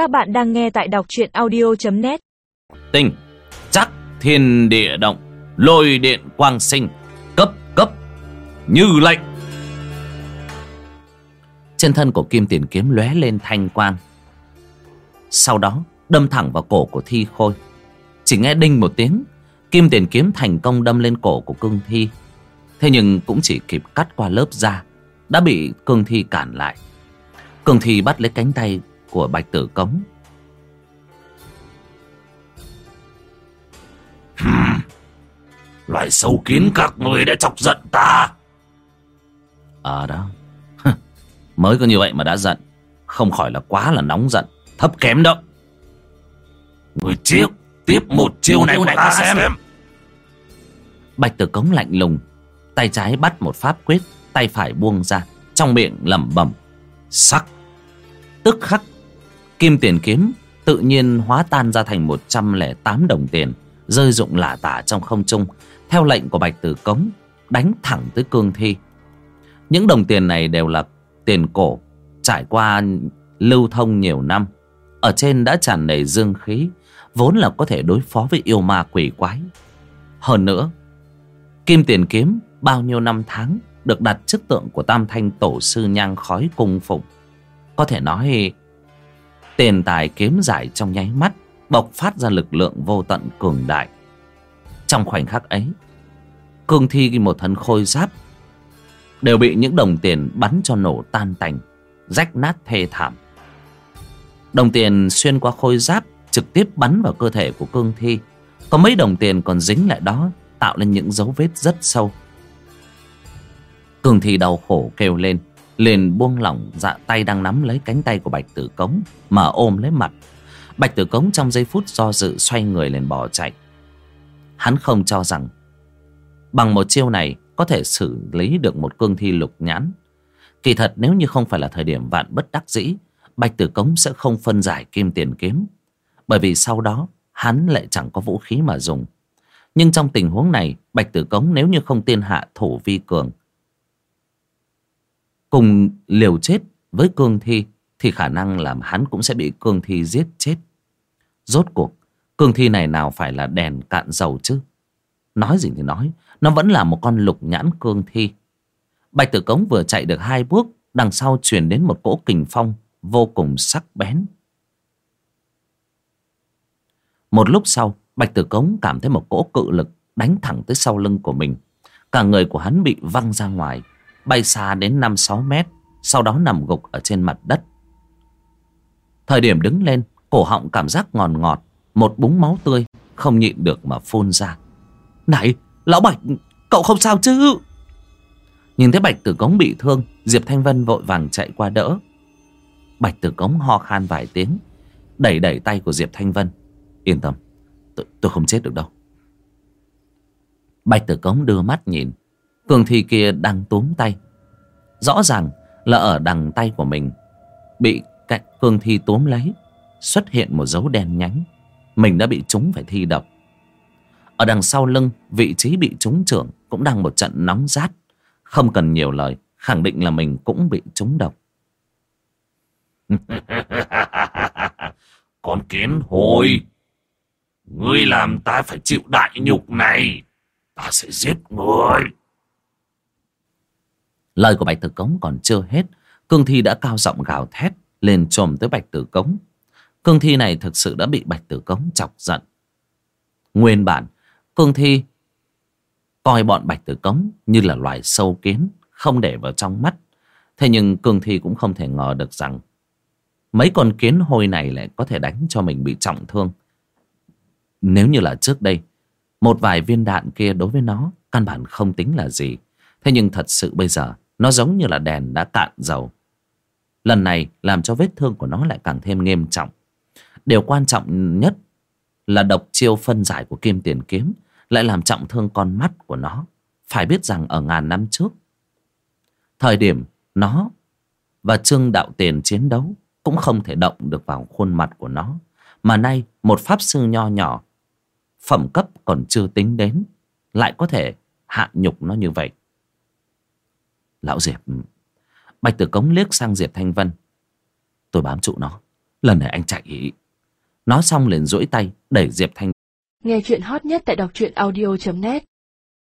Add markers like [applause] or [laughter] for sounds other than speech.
Các bạn đang nghe tại đọc truyện audio.net Tinh, Chắc thiên địa động, Lôi điện quang sinh, Cấp cấp, Như lệnh. Trên thân của kim tiền kiếm lóe lên thanh quang. Sau đó, đâm thẳng vào cổ của thi khôi. Chỉ nghe đinh một tiếng, Kim tiền kiếm thành công đâm lên cổ của cương thi. Thế nhưng cũng chỉ kịp cắt qua lớp da, Đã bị cương thi cản lại. Cương thi bắt lấy cánh tay của bạch tử cống. Loài sâu kiến các người đã chọc giận ta. Ờ đó. Mới có như vậy mà đã giận. Không khỏi là quá là nóng giận Thấp kém đâu Người chiếc Tiếp một chiêu này của ta xem. Bạch tử cống lạnh lùng Tay trái bắt một pháp quyết Tay phải buông ra Trong miệng lẩm bẩm Sắc. Tức khắc Kim tiền kiếm tự nhiên hóa tan ra thành 108 đồng tiền, Rơi rụng lả tả trong không trung, Theo lệnh của Bạch Tử Cống, Đánh thẳng tới cương thi. Những đồng tiền này đều là tiền cổ, Trải qua lưu thông nhiều năm. Ở trên đã tràn đầy dương khí, Vốn là có thể đối phó với yêu ma quỷ quái. Hơn nữa, Kim tiền kiếm bao nhiêu năm tháng Được đặt trước tượng của Tam Thanh Tổ Sư Nhang Khói cung phụng? Có thể nói Tiền tài kiếm giải trong nháy mắt Bộc phát ra lực lượng vô tận cường đại. Trong khoảnh khắc ấy, Cương thi một thân khôi giáp Đều bị những đồng tiền bắn cho nổ tan tành, Rách nát thê thảm. Đồng tiền xuyên qua khôi giáp Trực tiếp bắn vào cơ thể của cương thi. Có mấy đồng tiền còn dính lại đó, Tạo nên những dấu vết rất sâu. Cương thi đau khổ kêu lên liền buông lỏng dạ tay đang nắm lấy cánh tay của bạch tử cống, mà ôm lấy mặt. Bạch tử cống trong giây phút do dự xoay người lên bỏ chạy. Hắn không cho rằng bằng một chiêu này có thể xử lý được một cương thi lục nhãn. Kỳ thật nếu như không phải là thời điểm vạn bất đắc dĩ, bạch tử cống sẽ không phân giải kim tiền kiếm. Bởi vì sau đó, hắn lại chẳng có vũ khí mà dùng. Nhưng trong tình huống này, bạch tử cống nếu như không tiên hạ thủ vi cường cùng liều chết với cương thi thì khả năng là hắn cũng sẽ bị cương thi giết chết. Rốt cuộc, cương thi này nào phải là đèn cạn dầu chứ? Nói gì thì nói, nó vẫn là một con lục nhãn cương thi. Bạch Tử Cống vừa chạy được hai bước, đằng sau truyền đến một cỗ kình phong vô cùng sắc bén. Một lúc sau, Bạch Tử Cống cảm thấy một cỗ cự lực đánh thẳng tới sau lưng của mình. Cả người của hắn bị văng ra ngoài, bay xa đến 5-6 mét, sau đó nằm gục ở trên mặt đất. Thời điểm đứng lên, cổ họng cảm giác ngọt ngọt, một búng máu tươi, không nhịn được mà phun ra. Này, lão Bạch, cậu không sao chứ? Nhìn thấy Bạch Tử Cống bị thương, Diệp Thanh Vân vội vàng chạy qua đỡ. Bạch Tử Cống ho khan vài tiếng, đẩy đẩy tay của Diệp Thanh Vân. Yên tâm, tôi, tôi không chết được đâu. Bạch Tử Cống đưa mắt nhìn, Cường thi kia đang túm tay. Rõ ràng là ở đằng tay của mình, Bị cạnh Cường thi túm lấy, Xuất hiện một dấu đen nhánh. Mình đã bị trúng phải thi độc. Ở đằng sau lưng, Vị trí bị trúng trưởng Cũng đang một trận nóng rát. Không cần nhiều lời, Khẳng định là mình cũng bị trúng độc. [laughs] Con kiến hồi Ngươi làm ta phải chịu đại nhục này. Ta sẽ giết ngươi. Lời của Bạch Tử Cống còn chưa hết, Cương Thi đã cao giọng gào thét Lên trồm tới Bạch Tử Cống. Cương Thi này thực sự đã bị Bạch Tử Cống chọc giận. Nguyên bản, Cương Thi Coi bọn Bạch Tử Cống như là loài sâu kiến, Không để vào trong mắt. Thế nhưng Cương Thi cũng không thể ngờ được rằng Mấy con kiến hôi này lại có thể đánh cho mình bị trọng thương. Nếu như là trước đây, Một vài viên đạn kia đối với nó Căn bản không tính là gì. Thế nhưng thật sự bây giờ nó giống như là đèn đã cạn dầu. Lần này làm cho vết thương của nó lại càng thêm nghiêm trọng. Điều quan trọng nhất Là độc chiêu phân giải của kim tiền kiếm Lại làm trọng thương con mắt của nó. Phải biết rằng ở ngàn năm trước, Thời điểm nó Và Trương Đạo Tiền chiến đấu Cũng không thể động được vào khuôn mặt của nó. Mà nay một pháp sư nho nhỏ, Phẩm cấp còn chưa tính đến, Lại có thể hạ nhục nó như vậy. Lão Diệp. Ừ. Bạch Tử Cống liếc sang Diệp Thanh Vân. Tôi bám trụ nó. Lần này anh chạy. Ý nó xong liền duỗi tay đẩy diệp thanh nghe chuyện hot nhất tại đọc truyện audio net.